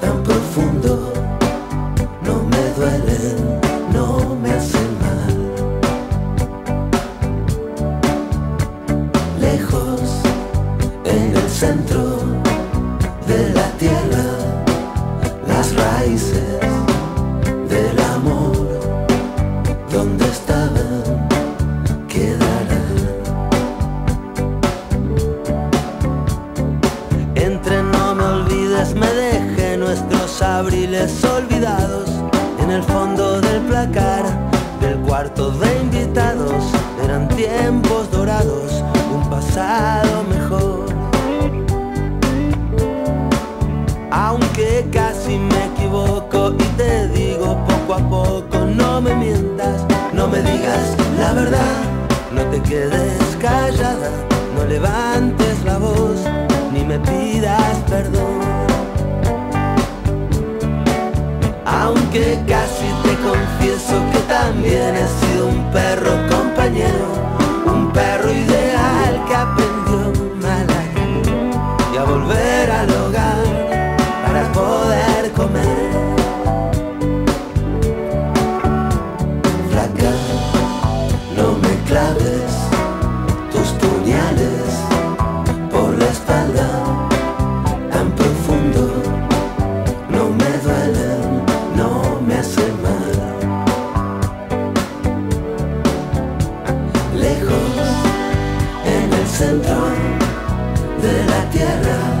tan profundo. abriles olvidados en el fondo del placar del cuarto de invitados eran tiempos dorados un pasado compañero. de la tierra.